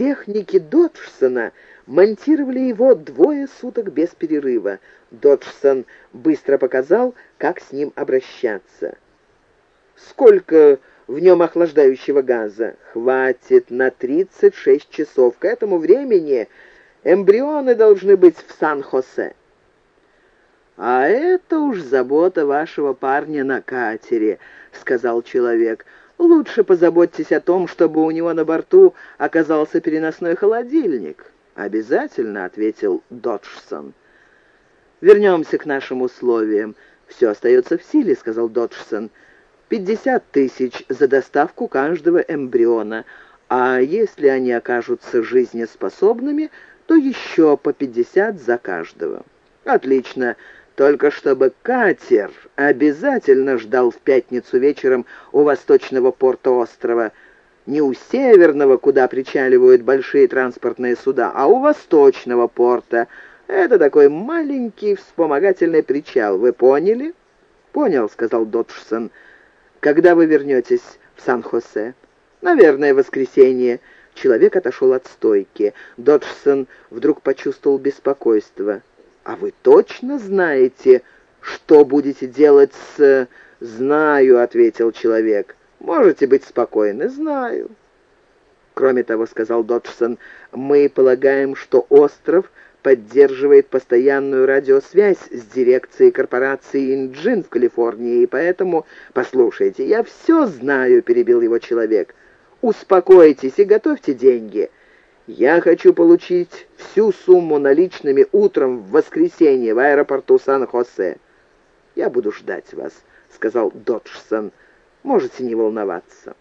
Техники Доджсона монтировали его двое суток без перерыва. Доджсон быстро показал, как с ним обращаться. «Сколько в нем охлаждающего газа?» «Хватит на 36 часов. К этому времени эмбрионы должны быть в Сан-Хосе». «А это уж забота вашего парня на катере», — сказал человек. «Лучше позаботьтесь о том, чтобы у него на борту оказался переносной холодильник». «Обязательно», — ответил Доджсон. «Вернемся к нашим условиям. Все остается в силе», — сказал Доджсон. «Пятьдесят тысяч за доставку каждого эмбриона, а если они окажутся жизнеспособными, то еще по пятьдесят за каждого». «Отлично. Только чтобы катер обязательно ждал в пятницу вечером у восточного порта острова. Не у северного, куда причаливают большие транспортные суда, а у восточного порта. Это такой маленький вспомогательный причал. Вы поняли? «Понял», — сказал Доджсон. «Когда вы вернетесь в Сан-Хосе?» «Наверное, воскресенье». Человек отошел от стойки. Доджсон вдруг почувствовал беспокойство. «А вы точно знаете, что будете делать с...» «Знаю», — ответил человек. «Можете быть спокойны, знаю». «Кроме того», — сказал Доджсон, — «мы полагаем, что остров поддерживает постоянную радиосвязь с дирекцией корпорации «Инджин» в Калифорнии, и поэтому...» «Послушайте, я все знаю», — перебил его человек. «Успокойтесь и готовьте деньги». Я хочу получить всю сумму наличными утром в воскресенье в аэропорту Сан-Хосе. Я буду ждать вас, сказал Доджсон. Можете не волноваться.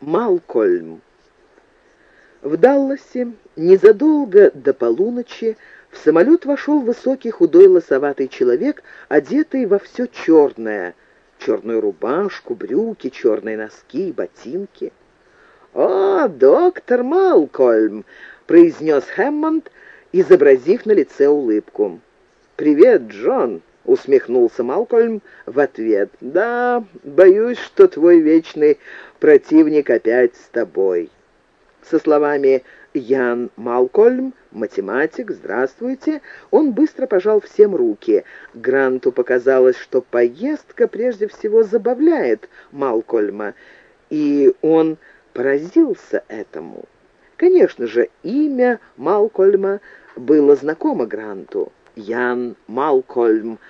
Малкольм. В Далласе незадолго до полуночи в самолет вошел высокий худой лосоватый человек, одетый во все черное. Черную рубашку, брюки, черные носки, ботинки. «О, доктор Малкольм!» — произнес Хэммонд, изобразив на лице улыбку. «Привет, Джон!» — усмехнулся Малкольм в ответ. «Да, боюсь, что твой вечный противник опять с тобой». Со словами «Ян Малкольм, математик, здравствуйте», он быстро пожал всем руки. Гранту показалось, что поездка прежде всего забавляет Малкольма, и он поразился этому. Конечно же, имя Малкольма было знакомо Гранту. Ян Малкольм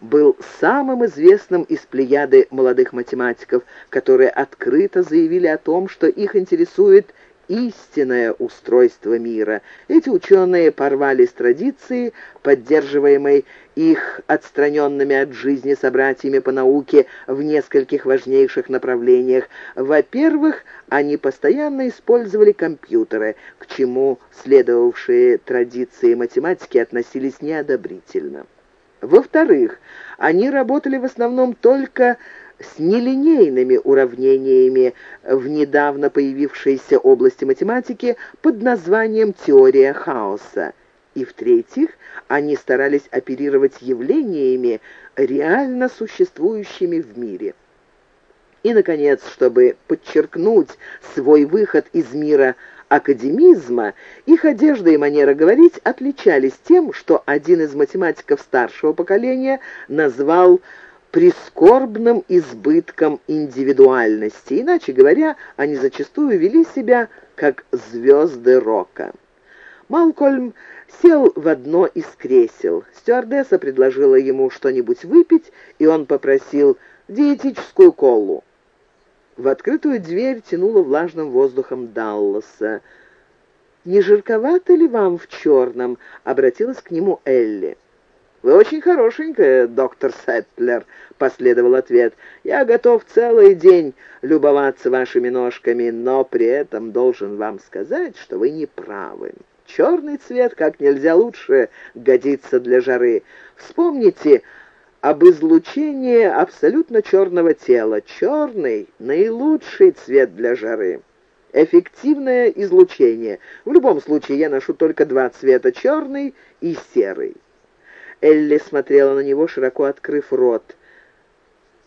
был самым известным из плеяды молодых математиков, которые открыто заявили о том, что их интересует истинное устройство мира. Эти ученые порвали с традицией, поддерживаемой их отстраненными от жизни собратьями по науке в нескольких важнейших направлениях. Во-первых, они постоянно использовали компьютеры, к чему следовавшие традиции математики относились неодобрительно. Во-вторых, они работали в основном только с нелинейными уравнениями в недавно появившейся области математики под названием «теория хаоса». И в-третьих, они старались оперировать явлениями, реально существующими в мире. И, наконец, чтобы подчеркнуть свой выход из мира академизма, их одежда и манера говорить отличались тем, что один из математиков старшего поколения назвал прискорбным избытком индивидуальности. Иначе говоря, они зачастую вели себя как звезды рока. Малкольм сел в одно из кресел. Стюардесса предложила ему что-нибудь выпить, и он попросил диетическую колу. В открытую дверь тянуло влажным воздухом Далласа. «Не жарковато ли вам в черном?» — обратилась к нему Элли. «Вы очень хорошенькая, доктор Сеттлер», — последовал ответ. «Я готов целый день любоваться вашими ножками, но при этом должен вам сказать, что вы не правы. Черный цвет как нельзя лучше годится для жары. Вспомните об излучении абсолютно черного тела. Черный — наилучший цвет для жары. Эффективное излучение. В любом случае я ношу только два цвета — черный и серый. Элли смотрела на него, широко открыв рот.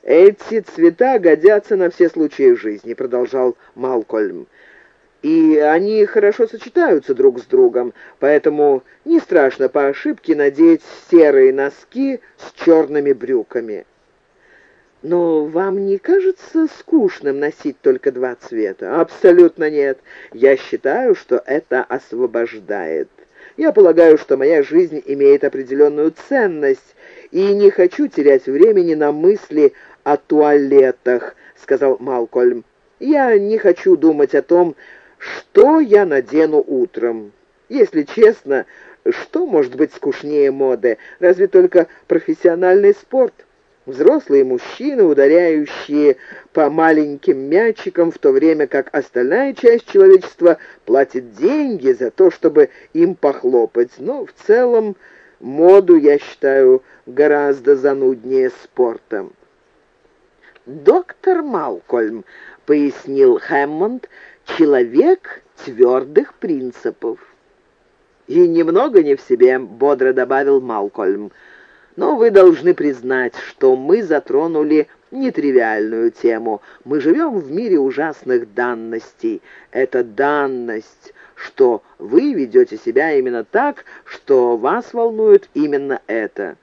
«Эти цвета годятся на все случаи жизни», — продолжал Малкольм. И они хорошо сочетаются друг с другом, поэтому не страшно по ошибке надеть серые носки с черными брюками. Но вам не кажется скучным носить только два цвета? Абсолютно нет. Я считаю, что это освобождает. Я полагаю, что моя жизнь имеет определенную ценность, и не хочу терять времени на мысли о туалетах, сказал Малкольм. Я не хочу думать о том, что я надену утром. Если честно, что может быть скучнее моды? Разве только профессиональный спорт? Взрослые мужчины, ударяющие по маленьким мячикам, в то время как остальная часть человечества платит деньги за то, чтобы им похлопать. Но в целом моду я считаю гораздо зануднее спортом. «Доктор Малкольм», — пояснил Хэммонд, — «человек твердых принципов». «И немного не в себе», — бодро добавил Малкольм. Но вы должны признать, что мы затронули нетривиальную тему. Мы живем в мире ужасных данностей. Это данность, что вы ведете себя именно так, что вас волнует именно это.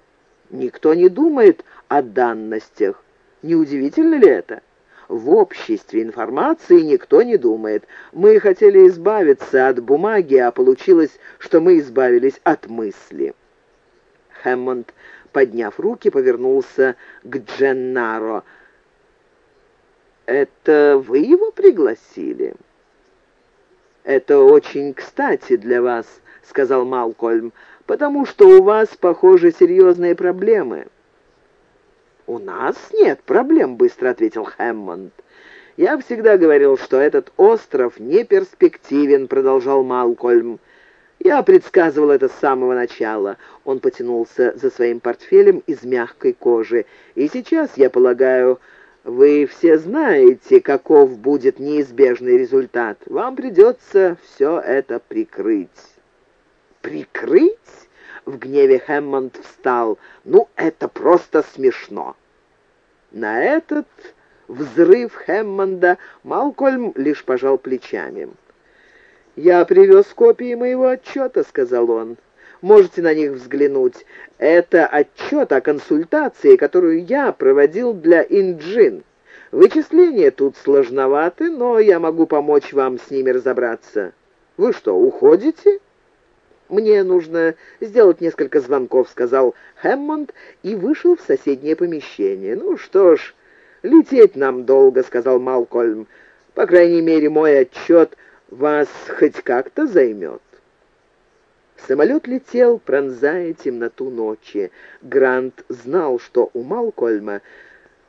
Никто не думает о данностях. Неудивительно ли это? В обществе информации никто не думает. Мы хотели избавиться от бумаги, а получилось, что мы избавились от мысли. Хэммонд подняв руки, повернулся к Дженнаро. «Это вы его пригласили?» «Это очень кстати для вас», — сказал Малкольм, «потому что у вас, похоже, серьезные проблемы». «У нас нет проблем», — быстро ответил Хэммонд. «Я всегда говорил, что этот остров не перспективен», — продолжал Малкольм. Я предсказывал это с самого начала. Он потянулся за своим портфелем из мягкой кожи. И сейчас, я полагаю, вы все знаете, каков будет неизбежный результат. Вам придется все это прикрыть. Прикрыть? В гневе Хэммонд встал. Ну, это просто смешно. На этот взрыв Хэммонда Малкольм лишь пожал плечами. «Я привез копии моего отчета», — сказал он. «Можете на них взглянуть. Это отчет о консультации, которую я проводил для Инджин. Вычисления тут сложноваты, но я могу помочь вам с ними разобраться. Вы что, уходите?» «Мне нужно сделать несколько звонков», — сказал Хэммонд и вышел в соседнее помещение. «Ну что ж, лететь нам долго», — сказал Малкольм. «По крайней мере, мой отчет вас хоть как-то займет. Самолет летел, пронзая темноту ночи. Грант знал, что у Малкольма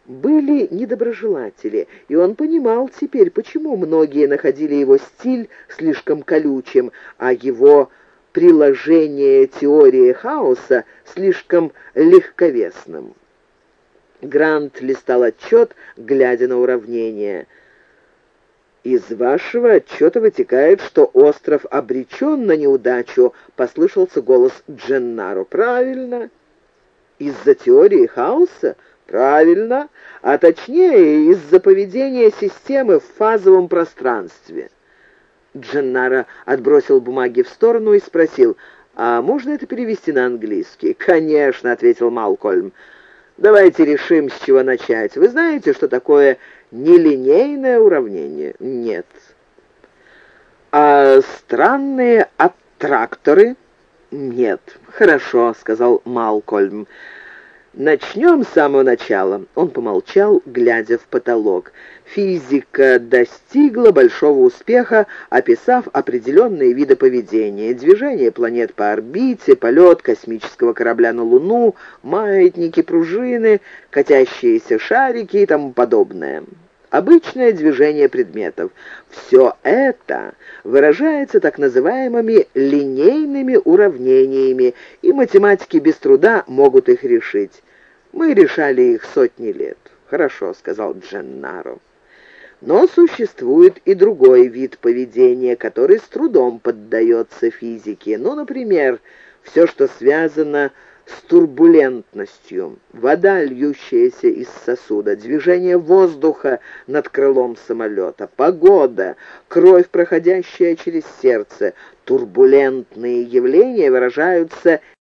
были недоброжелатели, и он понимал теперь, почему многие находили его стиль слишком колючим, а его приложение теории хаоса слишком легковесным. Грант листал отчет, глядя на уравнение — «Из вашего отчета вытекает, что остров обречен на неудачу», — послышался голос Дженнаро. «Правильно. Из-за теории хаоса?» «Правильно. А точнее, из-за поведения системы в фазовом пространстве». Дженнаро отбросил бумаги в сторону и спросил, «А можно это перевести на английский?» «Конечно», — ответил Малкольм. «Давайте решим, с чего начать. Вы знаете, что такое нелинейное уравнение? Нет. А странные аттракторы? Нет. Хорошо, сказал Малкольм. Начнем с самого начала. Он помолчал, глядя в потолок. Физика достигла большого успеха, описав определенные виды поведения. Движение планет по орбите, полет космического корабля на Луну, маятники, пружины, катящиеся шарики и тому подобное. Обычное движение предметов. Все это выражается так называемыми линейными уравнениями, и математики без труда могут их решить. Мы решали их сотни лет. «Хорошо», — сказал Дженнаро. Но существует и другой вид поведения, который с трудом поддается физике. Ну, например, все, что связано с турбулентностью. Вода, льющаяся из сосуда, движение воздуха над крылом самолета, погода, кровь, проходящая через сердце. Турбулентные явления выражаются